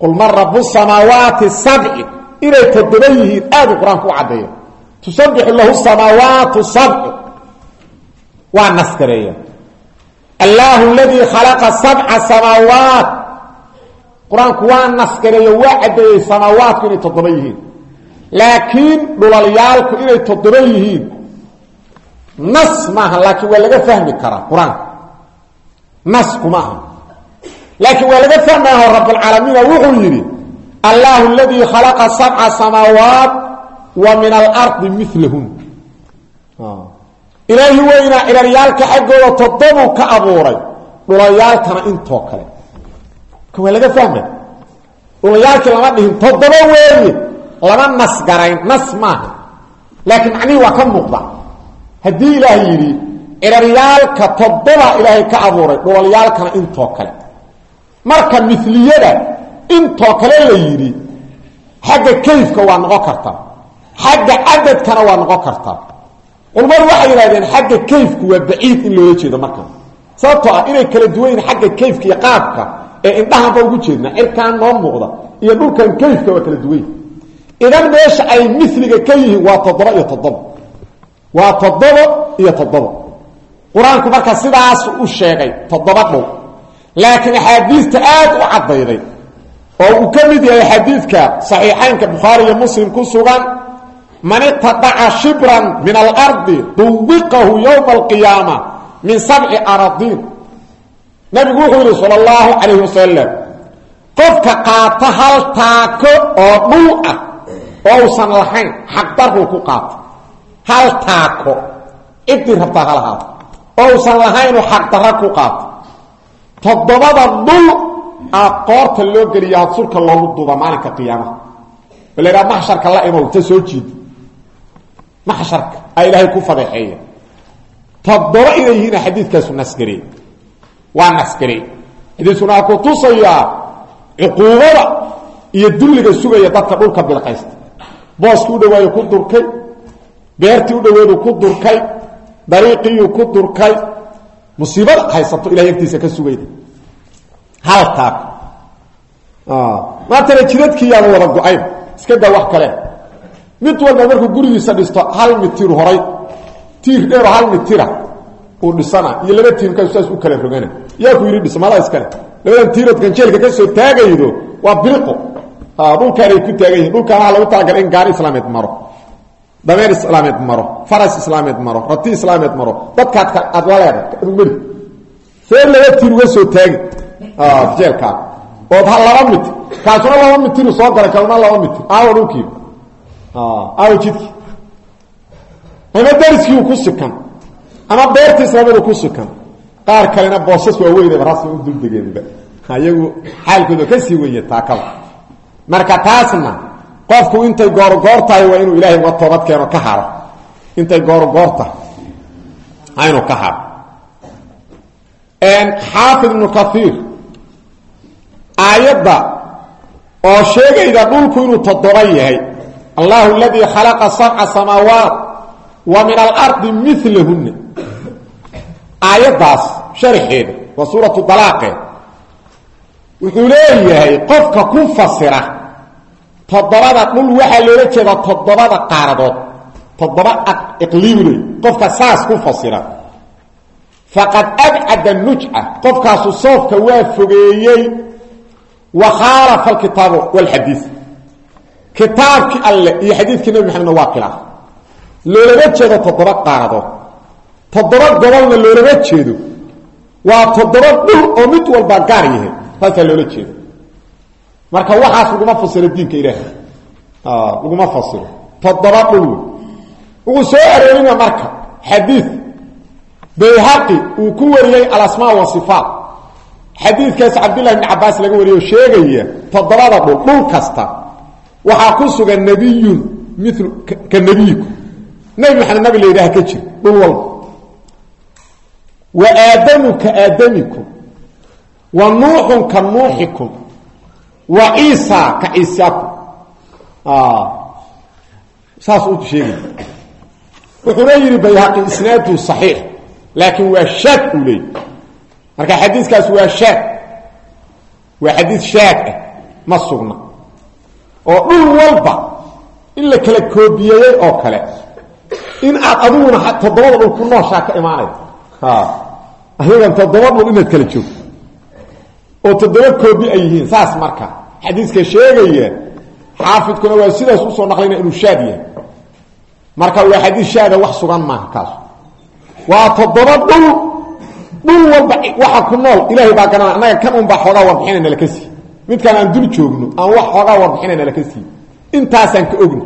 qul man rabu samaawaati sabci inay toddoba yihiin aaduu qur'aanku u caddeeya. Tusabixu lahu samaawaatu sabcu waa aladii khalaqa sabca samaawaat qur'aanku waa nasgareeyo waa caddeeyey samaawaatku inay toddoba yihiin. Laakiin dhulalyaalku inay toddoba nas maaha laakiin waa laga fahmi karaa qur'aanka. Nasku maaha laakiin waa laga fahmayaho rabbulcaalamiina wuxuu yidhi allahu aladii khalaqa sabca samaawaat wa min alardi milahun ilaahi weynaa ciraryaalka xaggooda toddobuu ka abuuray. Dhulayaalkana intoo kale. Ka waa laga fahmay dhulayaalkii lama dhihin toddoba weeye lama nas garayn. Nas maaha. Laakiin macnihii waa ka muuqda haddii ilaah yidhi ciraryaalka toddoba ilaahay ka abuuray dhulalyaalkana intoo kale. Marka miliyada intoo kale la yidhi xagga kayfka waa noqon kartaa xagga cadadkana waa noqon kartaa culamadu waxay yidhahdeen xagga kayfku waa baciid in loola jeedo marka. Sababtoo ah inay kala duwan yihiin xagga kayfka iyo qaabka ee indhahanba ugu jeedna cirkaan noo muuqda iyo dhulkan kayfka waa kala duwan idan meesha ay miliga ka yihiin waa toddoba iyo toddoba waa toddobo iyo toddoba qur'aanku marka sidaas u sheegay toddoba dhow. Laakiin axaadiista aad u caddayday oo uu ka mid yahay xadiidka saxiixaynka bukhaari iyo muslim ku sugan man itadaca shibran min alardi duwiqahu yowma alqiyaama min sabci aradiin nabigu wuxuu yidhi sala allahu calayhi qofka qaata hal taako oo dhul ah oo usan lahayn xaqdaruu ku qaato hal taako? Ciddii rabtaa halahaato oo usan lahaynuu xaqdarra ku qaato. Toddobada dhul aa qoorta loo geliya hadsurka loogu duba maalinka qiyaamaha. Oo la ydhaha maxsharka la imow ta soo jiida maxsharka aa ilaahay ku fadeexeeya. Toddoba inay xadiidkaasu nasgariyey waa nasgari xadiiskuna ku tusayaa cuquubada iyo dulliga sugaya dadka dhulka bilqaysta. Booskii u dhawaayo ku durkay beertii u dhaweedu ku durkay dariiqiiyuu ku durkay musiibada haysato ilahay agtiisa ka sugayda. Hal taab. Maantana jidadkiiyaaba wada go'ayn. Iska daa wax kale. Mid walba markuu gurigiisa dhisto hal mitir horay. Tiir dheero hal mitira uu dhisana iyo laba tiir markaasu saas u kala rogana. Yaa ku yidhi dhismada iskale labadan tiirood ganjeelka ka soo taagaydo waa biliqo dhulkaanay ku taagan yihiin dhulkaan lagu talagalay in gaari islaameed maro dameer islaameed maro faras islaameed maro rati islaameed maro dadkaad aad la leedahay see laba tiir uga soo taagi jeelkaa ood ha laba mitir kaasuna laba mitiru soo galay kalna laba mitir aawa dhulkiiba aawa jidkii. Ama dariskii ku sikan ama beerta islaamadu ku sikan. Qaar kalena boosas waaweynaba rasmi u duldegeenba iyagu xaalkooda ka sii weye taakada marka taasna qofku intay goorgoor tahay waa inuu ilaahay uga toobad keeno ka haro. Intay goorgoor tahay waa inuu ka haro. Xaafid ibnu kaiir aayadda oo sheegayda dhulku inuu toddoba yahay allahu aladii khalaqa sabca samaawaat wa min alardi milahunna aayaddaas sharxeeda waa suuratu dalaaqeed wuxuu leeyahay qofka ku fasira toddobada dhul waxaa loola jeedaa toddobada qaaradood. Toddoba iqliimley qofka saas ku fasira. Faqad abcada nujca. Qofkaasu soofka waa fogeeyey. Wa khaalafa alkitaaba walxadiid kitaabkii alle iyo xadiidkii nebi maxamedna waa khilaaf. Loolama jeedo toddoba qaaradood. Toddoba gobolna loolama jeedo. Waa toddoba dhul oo mid walba gaar yahay. Taasaa loola jeedo marka waxaas laguma fasiro diinka ilaahay. Laguma fasiro. Toddoba dhul wey wuxuu soo aroorina marka xadiid bayhaqi uu ku wariyey alasmaa wasifaat xadiidkaas cabdillahi bni cabaas laga wariyo sheegaya toddobada dhul kasta. Waxaa ku sugan nebiyun milu ka nebiyiku. Nebi maxamed nabi la ka jir dhul walba. Wa aadamu ka aadamikum. Wa nuuxun ka nuuxikum wa ciisa ka ciisyakum saas u sheegay. Wuxuuna yidhi bayhaqi isnaadu saxiix. Laakiin waa shaad uu leeyay. Marka xadiiskaas waa shaad. Waa xadiid shaad ah. Ma sugna. Oo dhul walba in la kala koobiyeeyey oo kale. In aad adiguna toddobada dhul ku nooshaa ka imaanay ayagan toddoba dhul inaad kala joogto oo toddoba koobi ay yihiin saas marka. Xadiiska sheegaya xaafidkuna waa sidaas u soo naqlayna inuu shaad yahay. Marka waa xadiis shaada wax sugan maaha kaas waa toddoba dhul dhul walba waxa ku nool. Ilaahay baa garanaa annaga kan un baa xoogaa warbixinayna laka sii. Midkaan aan dul joogno aan wax xoogaa warbixinayna laka sii. Intaasaan ka ogno.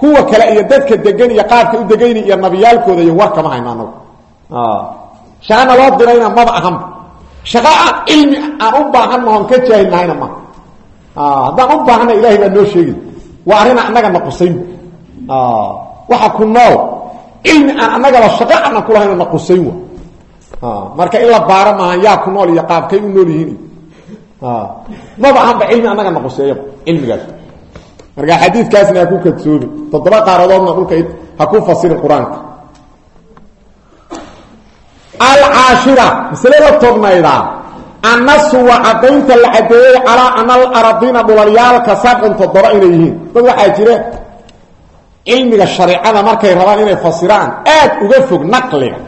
Kuwa kale iyo dadka degan iyo qaabka u degayni iyo nabiyaalkooda iyo war kama hayno anagu shaqana loo dirayna maba ahanba shaqo aan cilmi aan u baahanna oon ka jaahilnahayna maha haddaan u baahanna ilahay baa noo sheegi waa arrin annaga naqusayn waxa ku nool. Cilmi aan annagaba shaqo aanan kulahayn naqusayn wa marka in la baaro maaha yaa ku nool iyo qaabkay u nool yihiin. Maba ahanba cilmi annaga naquseeyaba cilmigaas marka xadiidkaasna ha ku kadsoomi toddoba qaaradoodna dhulka ha ku fasirin qur'aanka alcaashira masalada tobnayda annasu waa cadaynta la cadeeyey calaa ana alaradiina dhulalyaalka sabcun toddoba inay yihiin dad waxaa jira cilmiga shareicada markay rabaan inay fasiraan aad uga fog naqliga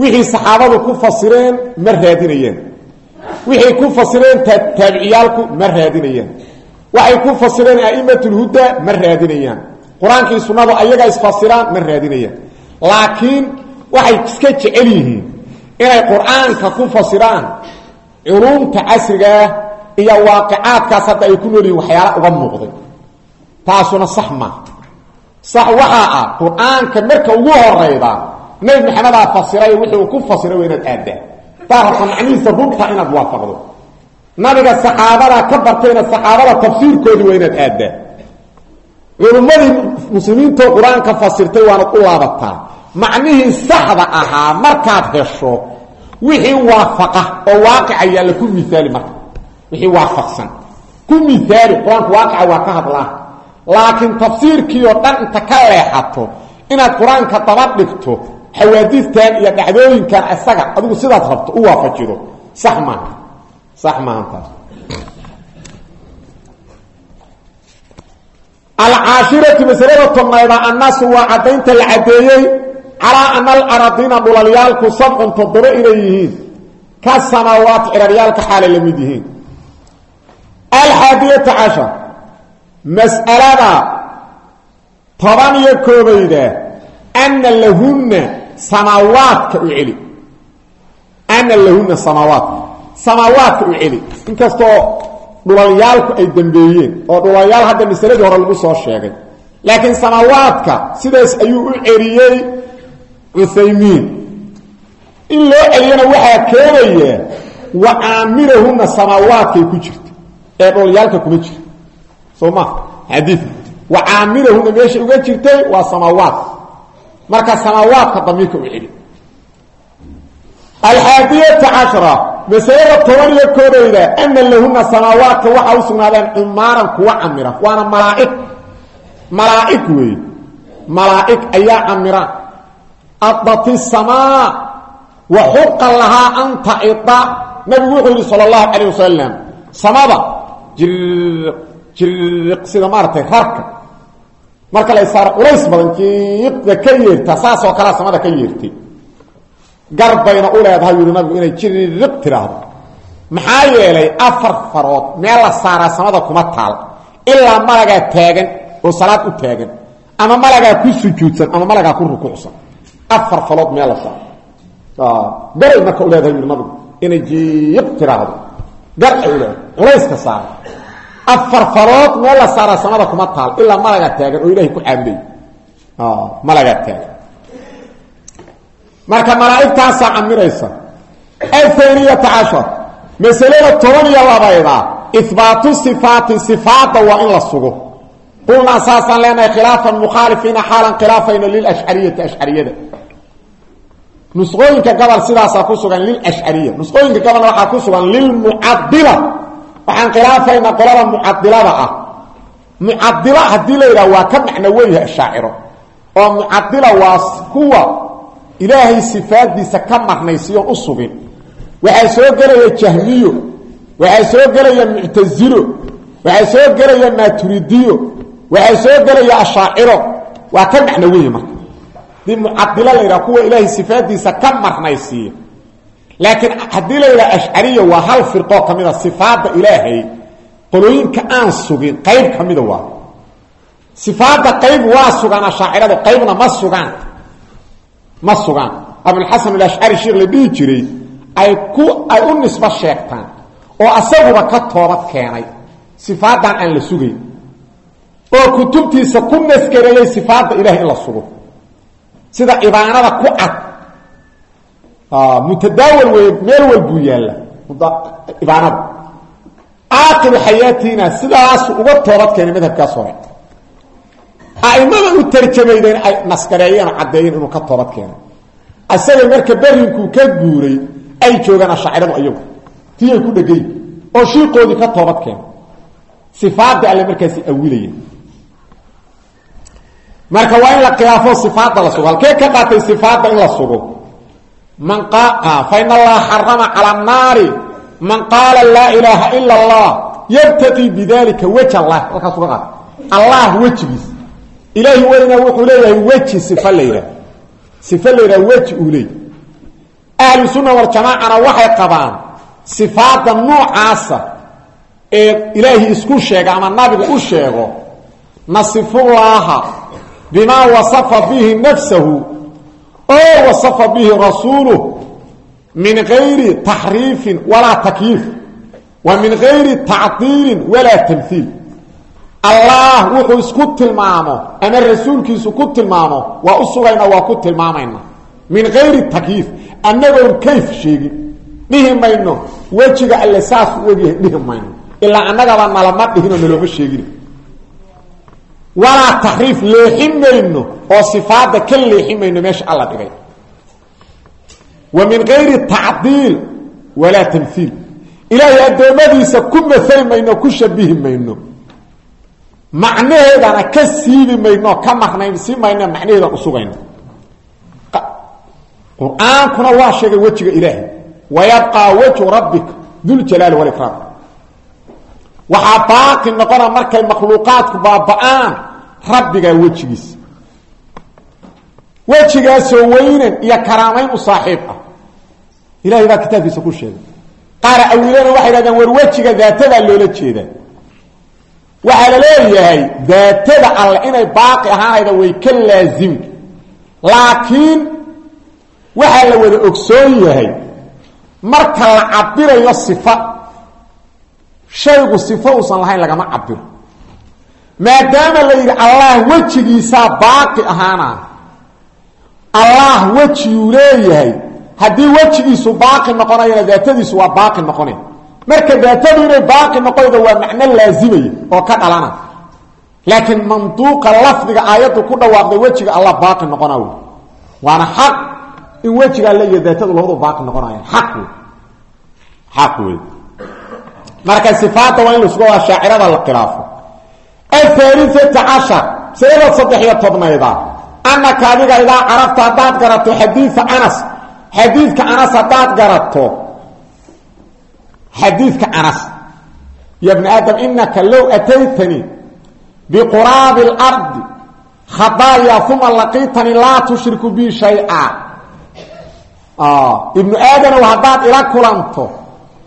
wixii saxaabadu ku fasireen ma raadinayeen wixay ku fasireen taabiciyaalku ma raadinayeen waxay ku fasireen a'imatulhuda ma raadinayaan waxay iska jecel yihiin inay qur'aanka ku fasiraan culumta casrigaah iyo waaqicaadkaas hadda ay ku nool yihiin waxyaala uga muuqday. Taasuna sax maaha sax waxaa ah qur'aanka marka ugu horayda nebi maxamedaa fasiray wixii uu ku fasiray waa inaad taa rabta macnihiisa runta inaad waafaqdo. Nabiga saxaabada ka bartayna saxaabada tafsiirkoodii waa inaad aaddaa. Culummadii muslimiintoo qur'aanka fasirtay waanad u laabataa macnihii saxda ahaa markaad hesho wixii waafaqa oo waaqica yaalla ku miaali marka. Wixii waafaqsan. Ku miaali qur'aanku waaqica waa ka hadlaa. Laakiin tafsiirkii oo dhan inta ka leexato inaad qur'aanka daba dhigto xawaadistan iyo dhacdooyinkan isaga adigu sidaad rabto u waafajido sax maaha sax calaa ana alaradiina dhulalyaalku sabcun toddoba inay yihiin ka samaawaat ciraryaalka xaalay la mid yihiin. Alxaadiyata cashar mas'alada toban iyo koobayda ana lahunna samaawaadka u celi. Ana lahunna samaawaadka samaawaadka u celi. Inkastoo dhulalyaalku ay dambeeyeen oo dhulalyaal hadda masaladii hore lagu soo sheegay laakiin samaawaadka sidaas ayuu u celiyey cuthaymiin in loo celiyana waxaa keenaya wa aamirahunna samaawaadkay ku jirta. Ee dhulalyaalka kuma jirta soo ma xadiidka wa caamirahuna meesha uga jirtay waa samaawaat marka samaawaadka damiirka u celi alxaadiyata cashra masalada toban iyo koodayda ana lahuna samaawaadka waxaa u sugnaadeen cumaaran kuwa camira waana malaaig. Malaaig weeye malaaig ayaa camira adati samaa wa xuqa lahaa an taida nabigu wuxuu yihi sal اllahu calayh wasalam samada jiriq jiriq sida maaratay rarka. Marka la saaro culays badan jiiqda ka yeerta saasoo kalea samada ka yeertay. Garbayna u leedahay yuri nabigu inay jiriq tiraahdo maxaa yeelay afar farood meel la saaraa samada kuma taal. Ilaa malagaa taagan oo salaad u taagan ama malagaa ku sujuudsan ama malagaa ku rukuucsan afar farood meel la saaro garay marka u leedahay yuri nabigu inay jiiq tiraahdo. Gar ay u leedahay culayska saara afar farood meel la saaraa samada kuma taal ilaa malagaa taagan oo ilahay ku caabuday malagaa taagan. Marka malaaigtaasaa camiraysa. Ahaniyata cashar masalada toban iyo labayda ihbaatu sifaati sifaadda waa in la sugo qulnaa saasaan leenahay khilaafan mukhaalifiina xaalan khilaafayno lilashcariyati ashcariyada nusqooyinka gobol sidaasaa ku sugan lilashcariya nusqooyinka gobolna waxaa ku sugan lilmucadila waxaan khilaafaynaa qolada mucadilada ah mucadila haddii la yidhaha waa ka macno weyaha ashaaciro oo mucadila waa kuwa ilaahay sifaadiisa ka marnaysiyoon u sugin waxaa soo gelaya jahmiyo waxaa soo gelaya muctasilo waxaa soo gelaya ashaaciro. Waa ka macno weya marka. Dii mucadilo la yidhaha kuwa ilaahay sifaadiisa ka marnaysiiya laakiin haddii la yidhaha ashcariya waa hal firqoo ka mida sifaadda ilaahay qolooyinka aan sugin qayb ka mida waa. Sifaadda qayb waa sugaan ashaacirada qaybna ma sugaan. Ma sugaan. Abulxasan alashcari sheekh la dhihi jiray ay ku ay u nisbo sheegtaan oo asaguba ka toobad keenay sifaadan la sugayn oo kutubtiisa ku nasgareeyey sifaadda ilahay in la sugo. Sida ibaanada ku cad. Mutadaawal wey meel walbuu yaalla. Ibaanada. Aakiru xayaatiina sidaasu uga toobad keenay madhabkaas hore. Aimada u tarjamaydeen ay naskareeyeen oo caddeeyeen inuu ka toobad keenay. Isaga marka berinkuu ka guuray ay joogaan ashaaciradu ayagu. Tii ay ku dhegayn oo shiiqoodii ka toobad keenay. Sifaadda alle markaasi awilayeen marka waa in la khilaafo sifaadda la sugo. Halkee ka qaatay sifaadda in la sugo? Man fa in allaha xarama cala annaari. Man qaala laa ilaaha ila allah yabtaqii bidalika waj allah. Halkaas uga qaata allah wejigiis. Ilaahi weyna wuxuu leeyahay weji sifa la yidhaah sifa la yidhaha weji uu leeyahy ahlu sunna waljamaacana waxay qabaan sifaadda noocaasa ee ilaahi isku sheega ama nabigu u sheego nasifullaaha bimaa wasafa bihi nafsahu oo wasafa bihi rasuuluh min gayri taxriifin walaa takyiif wa min gayri tacdiilin walaa tamhiil allah wuxuu isku tilmaamo ama rasuulkiisu ku tilmaamo waa u sugayna waa ku tilmaamayna min gayri takyiif annagoon kayf sheegin dhihi mayno wejiga alle saas u ogyahay dhihi mayno ilaa annagaba nalama dhihinoo nalooma sheegin walaa taxriif leexin mayno oo sifaadda ka leexin mayno meesha alla dhigay. Wa min gayri tacdiil walaa tamhiil ilaahay addoommadiisa ku maali mayno ku shabihi mayno. Macnaheedana ka siibi mayno ka maqnaynsi mayno macnaheedan usugayno qur'aankuna waa sheegay wejiga ilaahay. Wayabqaa waxaa baaqi noqona markay makhluuqaadku baaba-aan rabbigaa wejigiisa wejigaasoo weynan iyo karaamayn u saaxiib ah. Ilahay baa kitaabkiisa ku sheegay. Qaara awilana waxay dhahdeen war wejiga daatadaa loola jeedaa. Waxaa la leeyahay daatada alle inay baaqi ahaanayda way ka laazimi laakiin waxaa la wada ogsoon yahay marka la cabirayo sifa shaygu sifo uusan lahayn lagama cabiro maadaama la yidhi allah wejigiisaa baaqi ahaana allah wejiyuu leeyahay haddii wejigiisu baaqi noqonayana daatadiisu waa baaqi noqonay. Marka daatadu inay baaqi noqoyda waa macno laazimaya oo ka dhalana. Laakiin manduuqa lafdiga aayaddu ku dhawaaqday wejiga allah baaqi noqona wey waana xaq in wejigaa le iyo daatadu labadu baaqi marka sifaadda waa in la suga waa shaacirada la khilaafo ahaaliata cashar sanada saddex iyo tobnayda anaka adiga idaa carabta haddaad garato xadiia anas xadiidka anas haddaad garato. Xadiidka anas. Ya bni aadam inaka low ataytanii biquraabi اlardi khadaaya uma laqiitanii laa tushriku bi shaya ibnu aadanow haddaad ila kulanto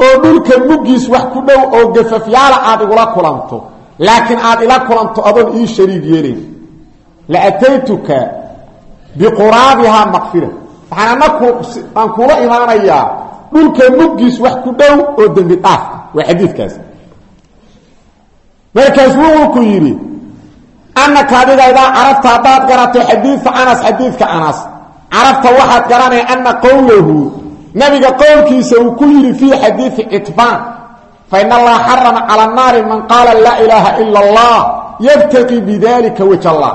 oo dhulka muggiis wax ku dhow oo gafafyaala aad igula kulanto laakiin aad ila kulanto adoon ii shariig yeelayn. Laataytuka biquraabihaa maqfira. Waxaan ana aan kuula imaanayaa dhulka muggiis wax ku dhow oo dembi dhaaf waa xadiidkaas. Markaas wuxuu ku yidhi anaka adiga idaa carabta haddaad garato xadiida anas xadiidka anas. Carabta waxaad garanaya ana qowlahu nabiga qowlkiisa uu ku yidhi fii xadiidi citbaan fain allaha xarama cala naari man qaala laa ilaaha ila allah yabtaqi bidalika waj allah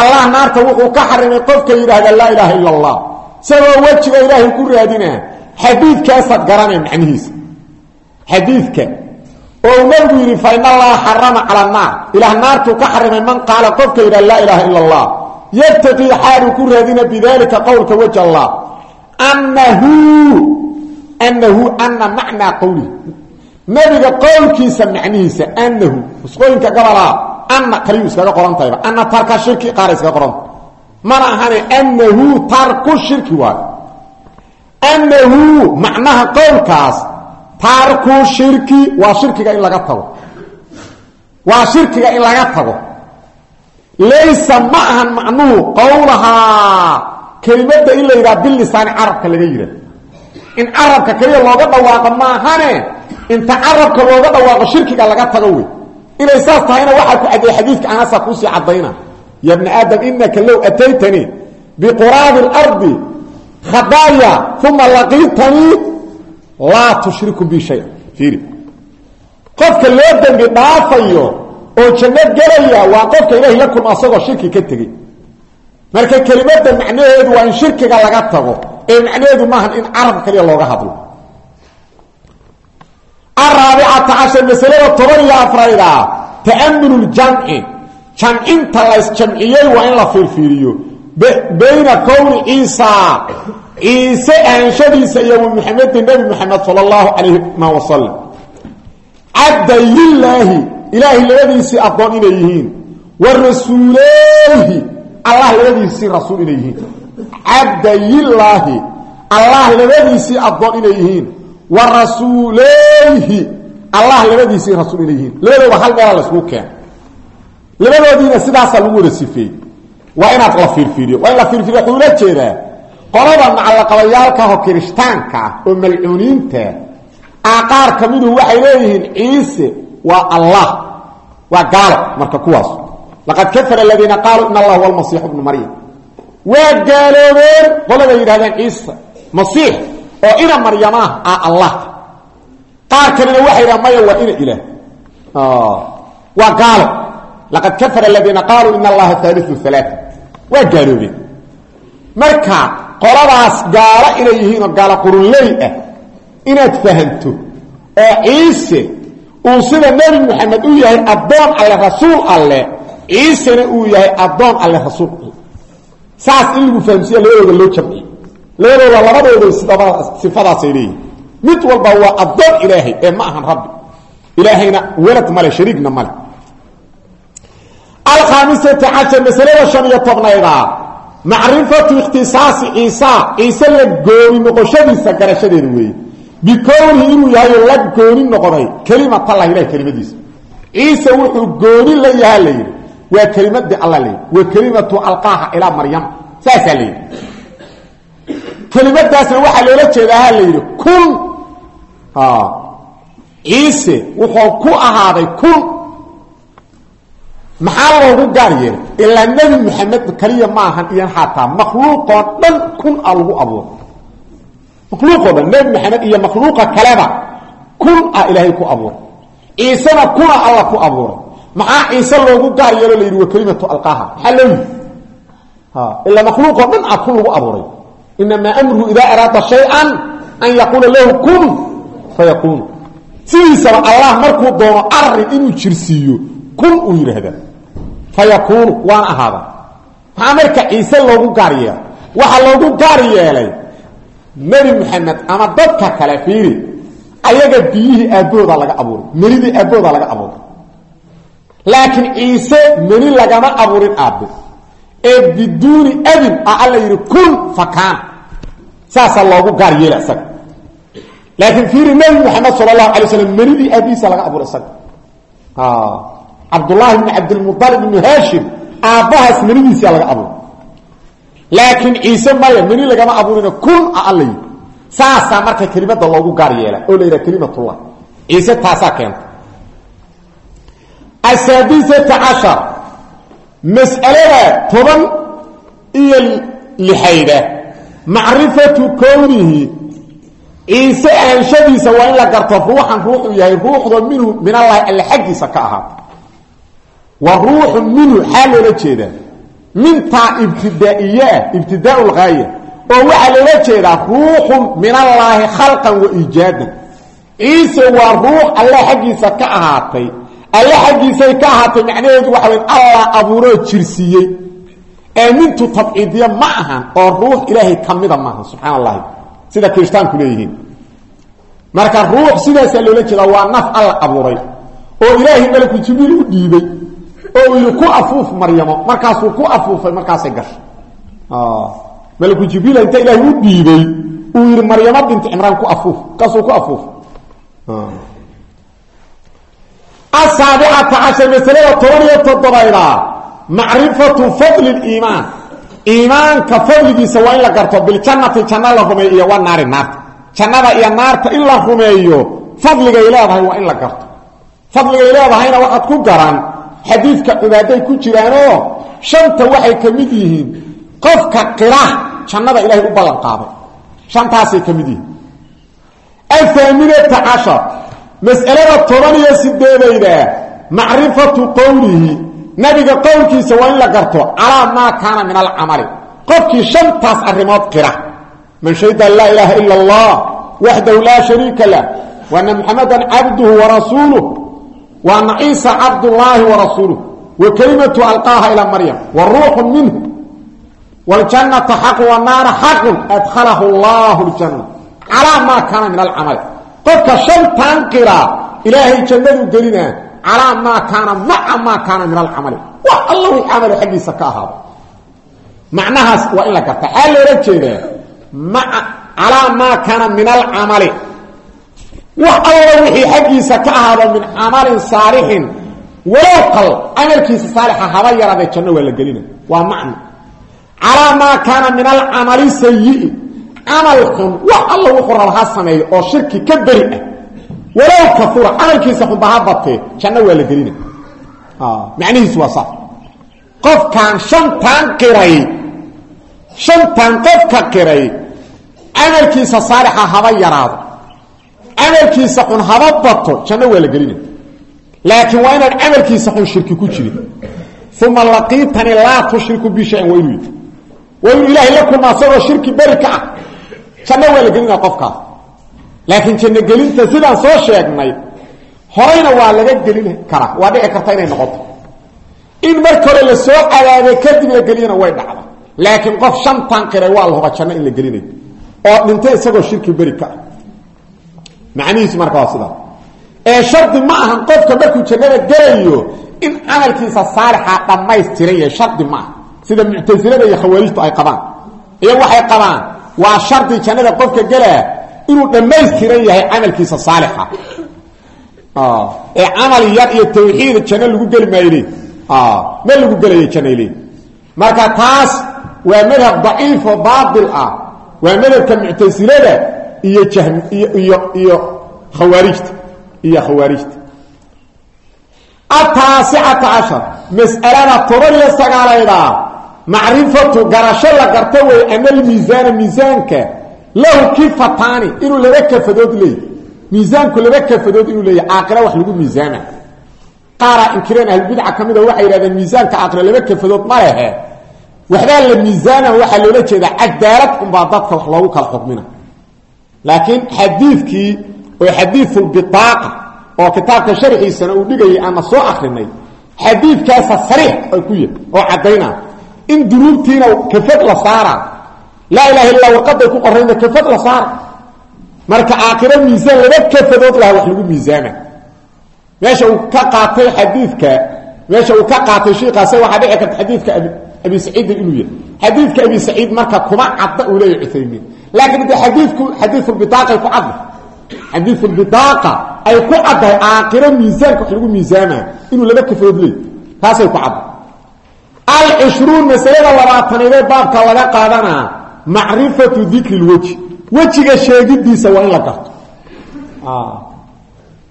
allah naarta wuxuu ka xarimay qofka yidhaahda laa ilaaha ila allah isagoo wejiga ilaahay ku raadinaa xadiidkaasaad garanaya macnihiisa. Xadiidka. Oo uu nabigu yidhi fain allaha xarama cala naar ilaah naartuu ka xarimay man qaala qofka yidhahda laa ilaaha ila allah yabtaqii xaaluu ku raadina bidalika qowlka waj allah anahu anahu ana macnaa qowlihi nabiga qowlkiisa macnihiisa anahu usqooyinka gabalaa ana kaliyuu iskaga qoran tahayba ana tarka shirki qaara iskaga qoranta mana ahane anahu tarku shirki waayo anahu macnaha qowlkaas tarku shirki waa shirkiga in laga tago waa shirkiga in laga tago laysa ma ahan macnuhu qowlahaa kelimada in la yidhaha bilisaani carabka laga yidhah in carabka keliya looga dhawaaqo maahane inta carabka looga dhawaaqo shirkiga laga tago wey. Inay saas tahayna waxaa ku caddeeye xadiidka anasa kuusii caddayna. Ya bna aadam inaka low ataytanii biquraabi اlardi khadaaya uma laqiitanii laa tushriku bi shay. Fiiri. Qofka loo dembi dhaafayo oo janno gelaya waa qofka ilahay la shirki ka tegey marka kelimada macnaheedu waa in shirkiga laga tago ee macnaheedu maaha in carabka kaliya looga hadlo. Araabicata cashar masalada toban iyo afrayda ta'amulu ljamci jamcinta laysjamciyey waa in la fiirfiiriyo. Bayna kowni ciisa ciise ahanshadiisa iyo wa muxamedin nebi moxamed sala allahu calayhima wasalam cabdayilaahi ilaahay labadiisii addoon inay yihiin. Wa rasuuleyhi allah labadiisii rasuul inay yihiin. Cabdayilaahi allah labadiisii addoon inay yihiin. Wa rasuuleyhi allah labadiisii rasuul inay yihiin. Labadooda hal meela layskugu keena labadoodiina sidaasaa lagu wada sifeeyey. Waa inaad la fiirfiiriyo. Waa in la fiirfiiriyo wuxuu ula jeedaa. Qolada macallaqabayaalkaho kirishtaanka ah oo malcuuniinta ah qaar ka midu waxay laqad kafara aladiina qaaluu in allah huwa almasiixu bnu maryam waa gaaloobeen qolada yidhahdeen ciise masiix oo ina maryamaah ah allah. Qaar kalena waxay yidhahan maya waa ina ilaah. Waa gaalo. Laqad kafara aladiina qaaluu in allaha haaliu alaaa waa gaaloobeen. Marka qoladaas gaalo inay yihiin oo gaalo qurunley ah inaad fahamto oo ciise uu sida nebi moxamed u yahay addoon alle rasuul alle ciisena uu yahay addoon alle rasuul. Saas in lagu fahamsiiya labadooda loo jamciyo labadooda labadooda sifadaasay leeyihiin mid walba waa addoon ilaahay ee ma ahan rabbi. Ilaahayna welad male shariigna male alkhaamisata cashar masalada shan iyo tobnaydaa macrifatu ikhtisaasi ciisa. Ciise la gooni noqoshadiisa garashadeeda weeye. Bikownihi inuu yahay la gooni noqday kelimatallah ilahay kelimadiisa. Ciise wuxuu gooni la waa kelimadii alla layidhi wa kelimatu alqaaha ilaa maryam. Saasaa la yidhi kelimadaasna waxaa loola jeedaa ha la yidhi kun. Ciise wuxuu ku ahaaday kun. Maxaa loogu gaar yeelay? Ilaa nebi moxamed kaliya maahan iyo xataa makhluuqoo dhan kun a lagu abuuray makhluuqoo dhan nebi moxamed iyo makhluuqa kaleba kun ah ilaahay ku abuuray ciisena kuna alla ku abuuray maxaa ciise loogu gaar yeelo la yidhi wa kelimatu alqaaha maxaa loo yidhi ilaa makhluuqoo dhan ah kun lagu abuuray. Inamaa amruhu idaa an yaquula lahu kun fayakuunu sidiisaba allah markuu doono arrin inuu jirsiiyo kun uu yidhaahdaa fayakuunu waana ahaada. Maxaa marka ciise loogu gaar yeelay? Waxaa loogu gaar yeelay nebi moxamed ama dadka kale fiiri ayaga biyihii aabbahooda laga abuuray menidii aabbahooda laga abuuray laakiin ciise meni lagama abuurin aabbe. Ee biduuni abin a alla yidhi kun fakaana saasaa loogu gaar yeela isaga. Laakiin fiiri nebi moxamed sala allahu alay slam menidii aabbihiisa laga abuuray isaga. Cabdullaahi bni cabdilmualib ibnu haashim aabbahaas menidiisia laga abuuray. Laakiin ciise maya meni lagama abuurina kun a alla yidhi. Saasaa marka kelimada loogu gaar yeela oo la yidhaha kelimatullah. Ciise taasaa keenta asaadisata cashar mas'alada toban iyo lixayda macrifatu kownihi ciise ahanshadiisa waa in la garto ruuxan ruuxuu yahay ruuxda minhu min allahi alle xaggiisa ka ahaata wa ruuxun minhu xaa loola jeedaa mintaa ibtidaa'iyeah ibtidaa lgaaya oo waxaa loola jeedaa ruuxun min allaahi khalqan alle xaggiisay ka ahaatay macnaheedu waxa way allah abuuroo jirsiiyey. Ee mintu tabciidiya ma ahan oo ruux ilaahay ka mida maaha subxaan allahi sida kirishtaanku leeyihiin. Marka ruux sidaasaa loola jeedaa waa naf alla abuuray oo ilaahay malaku jibriil u dhiibay oo uu ku afuuf maryamo. Markaasuu ku afuufay markaasay gashay. Malaku jibriil inta ilaahay u dhiibay uu yidhi maryamo binti cimraan ku afuuf. Markaasuu ku afuuf asaabicata cashar masalada toban iyo toddobaydaa macrifatu fadli liimaan iimaanka fadligiisa waa in la garto biljannati janno la rumeeyo iyo wa naari naarta jannada iyo naarta in la rumeeyo fadligay leedahay waa in la garto fadligay leedahayna waxaad ku garan xadiidka cibaaday ku jiraanoo shanta waxay ka mid yihiin qofka qira jannada ilaahay u ballan qaaday shantaasay ka yihiin athaaminata cashar mas'alada toban iyo sideedayda macrifatu qowlihi nabiga qowlkiisa waa in la garto calaa maa kaana min alcamali. Qofkii shantaas arrimood qira. Man shahida an laa ilaaha ila allah waxdahu laa shariika lah waana muxamadan cabduhu warasuuluh waana ciisa cabdullaahi warasuuluh wa kelimatu alqaaha ilaa maryam wa ruuxun minhu wاljannata xaqu wanaara xaqun adkhalahu llahu ljanna calaa maa kaana min alcamali qofka shantan qira ilaahay jannadu gelinaa calaa maa kaana maca maa kaana min alcamali. Wax alla wixii camalo xaggiisa ka ahaado. Macnahaas waa in la garta xaa loola jeedaa maa calaa maa kaana min alcamali. Wax alla wixii xaggiisa ka ahaado min camalin saalixin walow qal camalkiisa saalixa haba yaraadee janno waa la gelina. Waa macno calaa maa kaana min alcamali sayi camal xun wax alla wuxuu raba ha sameeyo oo shirki ka beri ah. Walow kaura camalkiisa xunba ha batee janno waa la gelina. Macnihiisu waa saas qofkaan shantan qiray shantan qofka qiray camalkiisa saalixa haba yaraado camalkiisa xun haba bato janno waa la gelina. Laakiin waa inaan camalkiisa xun shirki ku jirin uma laqiitani laa tushriku bi shayan waa inuu ah janno waa la gelinaa qofkaas laakiin janno gelinta sidaan soo sheegnay horeyna waa laga gelin karaa waa dhici karta inay noqoto. In marka hore la soo cadaabay kadib la geliyana way dhacda. Laakiin qof shantan qiray waa la huba janno in la gelinayo. Oo dhintay isagoo shirki beri ka ah macnihiisu marka waa sidaa ee shardi ma ahan qofka markuu jannada gelayo in camalkiisa saalixa dhammaystiran yahay shardi ma waa shardi jannada qofka gelaa inuu dhammaystiran yahay camalkiisa saalixa. Ee camal yar iyo tawxiid janno lagu geli maayl ma lagu gelayo jannayl marka taas waa madhab daciif oo baatil ah. Waa madhabka muctasilada iyo iyo iyo khawaarijta iyo khawaarijta ataasicata cashar mas'alada toban iyo sagaalaydaa macrifatu garasho la garto wey ana almiisaana miisaanka lahu kifataani inuu laba kafadood leey miisaanku laba kafadood inuu leeyahy caaqila wax lagu miisaama qaaraa inkireen ahlubidca ka mida waxay yidhahdeen miisaanka caaqila laba kafadood ma lehe. Waxbaa la miisaana waxaa loola jeedaa cadaalad unbaa dadka wax loogu kala xukmina laakiin xadiidkii oo xadiiulbitaaqa oo kitaabka sharxiisana uu dhigayay ama soo akrinay xadiidkaasa sariix ay ku yahy oo caddayna in dunuubtiina kafad la saara. Laa ilaha illa warqaday ku qorayna kafad la saara. Marka aakhiro miisaan laba kafadood laha wax lagu miisaama meesha uu ka qaatay xadiidka meesha uu ka qaatay shiikaase waxaa dhici karta xadiidka abi saciidin inuu yahay xadiidka abi saciid marka kuma cadda uu leeyahy cuthaymiin. Laakiin de xadiidku xadiiulbitaaqay ku cadda. Xadiiulbitaaqa ay ku caddahay aakhiro miisaanka wax lagu miisaama inuu laba kafadood leey taasay ku cadda alcishruun masalada labaatanaydee baabka laga qaadanaa macrifatu dikri lweji wejiga sheegidiisa waa in la garto.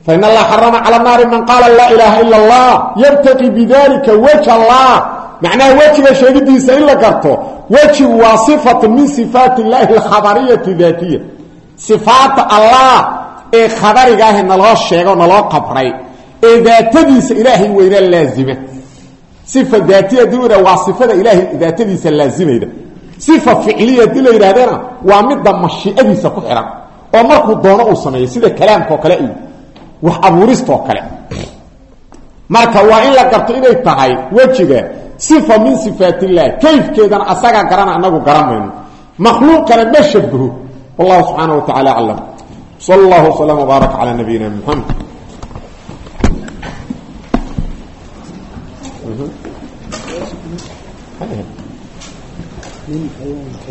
Fain allah xarama cala naari man qaala laa ilaaha ila allah yabtaqi bidalika waj allah. Macnaha wejiga sheegidiisa in la garto wejigu waa sifatu min sifaat illaahi alkhabariyati daatiya. Sifaata allah ee khabarigaahe naloo sheego naloo qabray. Ee daatadiisa ilaahay weynaa laazima sifa daatiya haddii la waa sifada ilaahay daatadiisa laazimayda sifa ficliya haddii la yidhahdana waa midda mashiicadiisa ku xihan oo markuu doono uu sameeyo sida kalaamka oo kale iyo wax abuurista oo kale. Marka waa in la garto inay tahay wejiga sifa min sifaat illahi kayfkeedana asagaa garana anagu garamayno makhluuqana ma shabaho wallahu subxaana wa tacala aclam. Sal allahu wslam wbaarak calaa nabiyina muxamed nin ayaan kala qarnay